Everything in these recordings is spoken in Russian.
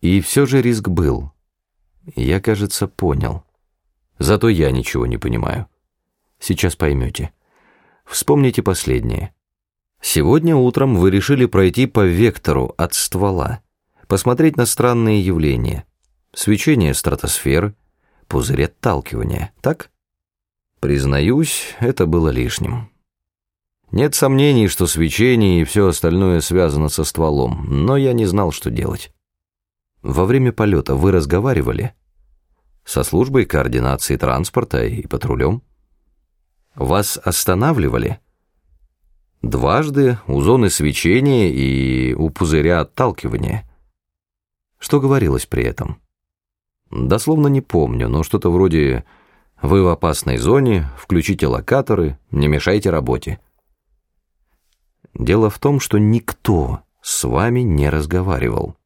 И все же риск был. Я, кажется, понял. Зато я ничего не понимаю. Сейчас поймете. Вспомните последнее. Сегодня утром вы решили пройти по вектору от ствола, посмотреть на странные явления. Свечение стратосферы, пузырь отталкивания, так? Признаюсь, это было лишним. Нет сомнений, что свечение и все остальное связано со стволом, но я не знал, что делать. Во время полета вы разговаривали? Со службой координации транспорта и патрулем? Вас останавливали? Дважды у зоны свечения и у пузыря отталкивания. Что говорилось при этом? Дословно не помню, но что-то вроде «Вы в опасной зоне, включите локаторы, не мешайте работе». Дело в том, что никто с вами не разговаривал.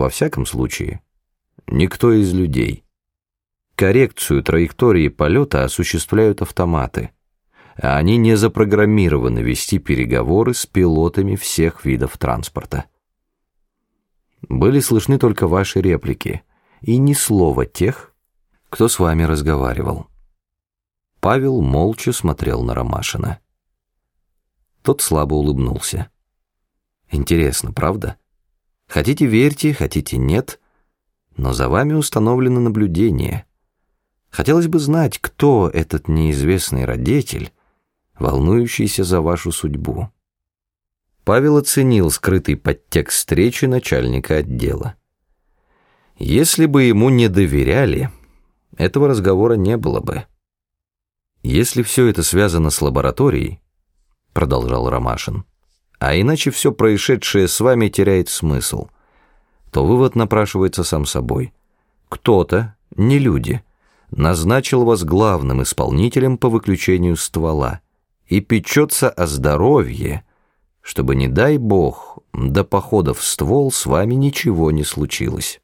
Во всяком случае, никто из людей. Коррекцию траектории полета осуществляют автоматы, а они не запрограммированы вести переговоры с пилотами всех видов транспорта. Были слышны только ваши реплики и ни слова тех, кто с вами разговаривал. Павел молча смотрел на Ромашина. Тот слабо улыбнулся. Интересно, правда? Хотите верьте, хотите нет, но за вами установлено наблюдение. Хотелось бы знать, кто этот неизвестный родитель, волнующийся за вашу судьбу. Павел оценил скрытый подтекст встречи начальника отдела. Если бы ему не доверяли, этого разговора не было бы. Если все это связано с лабораторией, продолжал Ромашин, а иначе все происшедшее с вами теряет смысл, то вывод напрашивается сам собой. Кто-то, не люди, назначил вас главным исполнителем по выключению ствола и печется о здоровье, чтобы, не дай бог, до похода в ствол с вами ничего не случилось.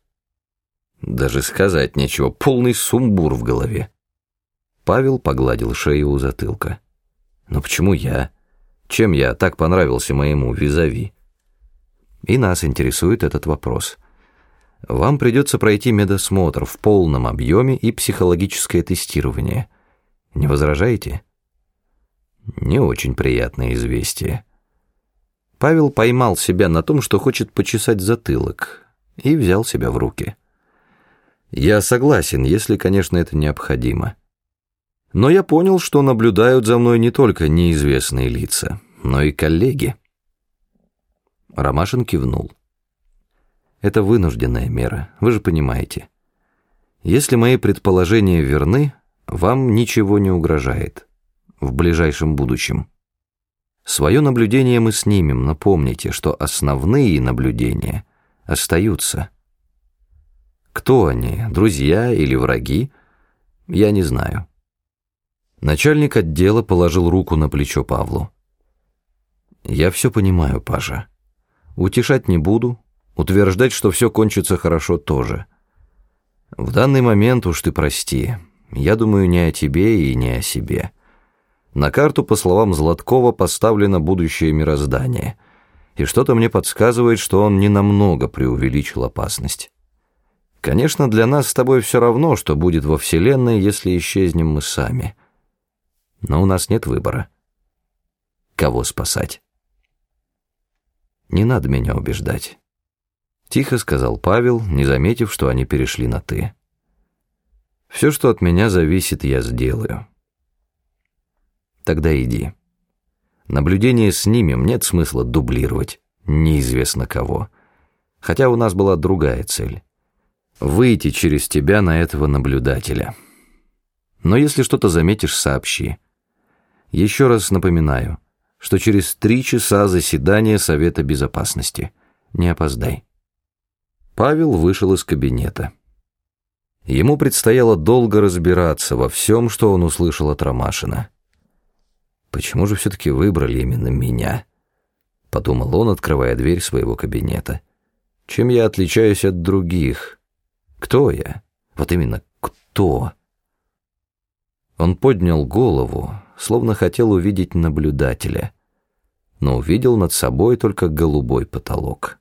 Даже сказать нечего, полный сумбур в голове. Павел погладил шею у затылка. «Но почему я?» Чем я так понравился моему визави? И нас интересует этот вопрос. Вам придется пройти медосмотр в полном объеме и психологическое тестирование. Не возражаете? Не очень приятное известие. Павел поймал себя на том, что хочет почесать затылок, и взял себя в руки. Я согласен, если, конечно, это необходимо. Но я понял, что наблюдают за мной не только неизвестные лица, но и коллеги. Ромашин кивнул. Это вынужденная мера, вы же понимаете. Если мои предположения верны, вам ничего не угрожает в ближайшем будущем. Свое наблюдение мы снимем, но помните, что основные наблюдения остаются. Кто они, друзья или враги, я не знаю. Начальник отдела положил руку на плечо Павлу. «Я все понимаю, Паша. Утешать не буду, утверждать, что все кончится хорошо тоже. В данный момент уж ты прости, я думаю не о тебе и не о себе. На карту, по словам Златкова, поставлено будущее мироздание, и что-то мне подсказывает, что он ненамного преувеличил опасность». Конечно, для нас с тобой все равно, что будет во Вселенной, если исчезнем мы сами но у нас нет выбора. Кого спасать? Не надо меня убеждать. Тихо сказал Павел, не заметив, что они перешли на «ты». Все, что от меня зависит, я сделаю. Тогда иди. Наблюдение снимем, нет смысла дублировать неизвестно кого. Хотя у нас была другая цель. Выйти через тебя на этого наблюдателя. Но если что-то заметишь, сообщи. Еще раз напоминаю, что через три часа заседание Совета Безопасности. Не опоздай. Павел вышел из кабинета. Ему предстояло долго разбираться во всем, что он услышал от Ромашина. «Почему же все-таки выбрали именно меня?» — подумал он, открывая дверь своего кабинета. «Чем я отличаюсь от других? Кто я? Вот именно кто?» Он поднял голову, словно хотел увидеть наблюдателя, но увидел над собой только голубой потолок.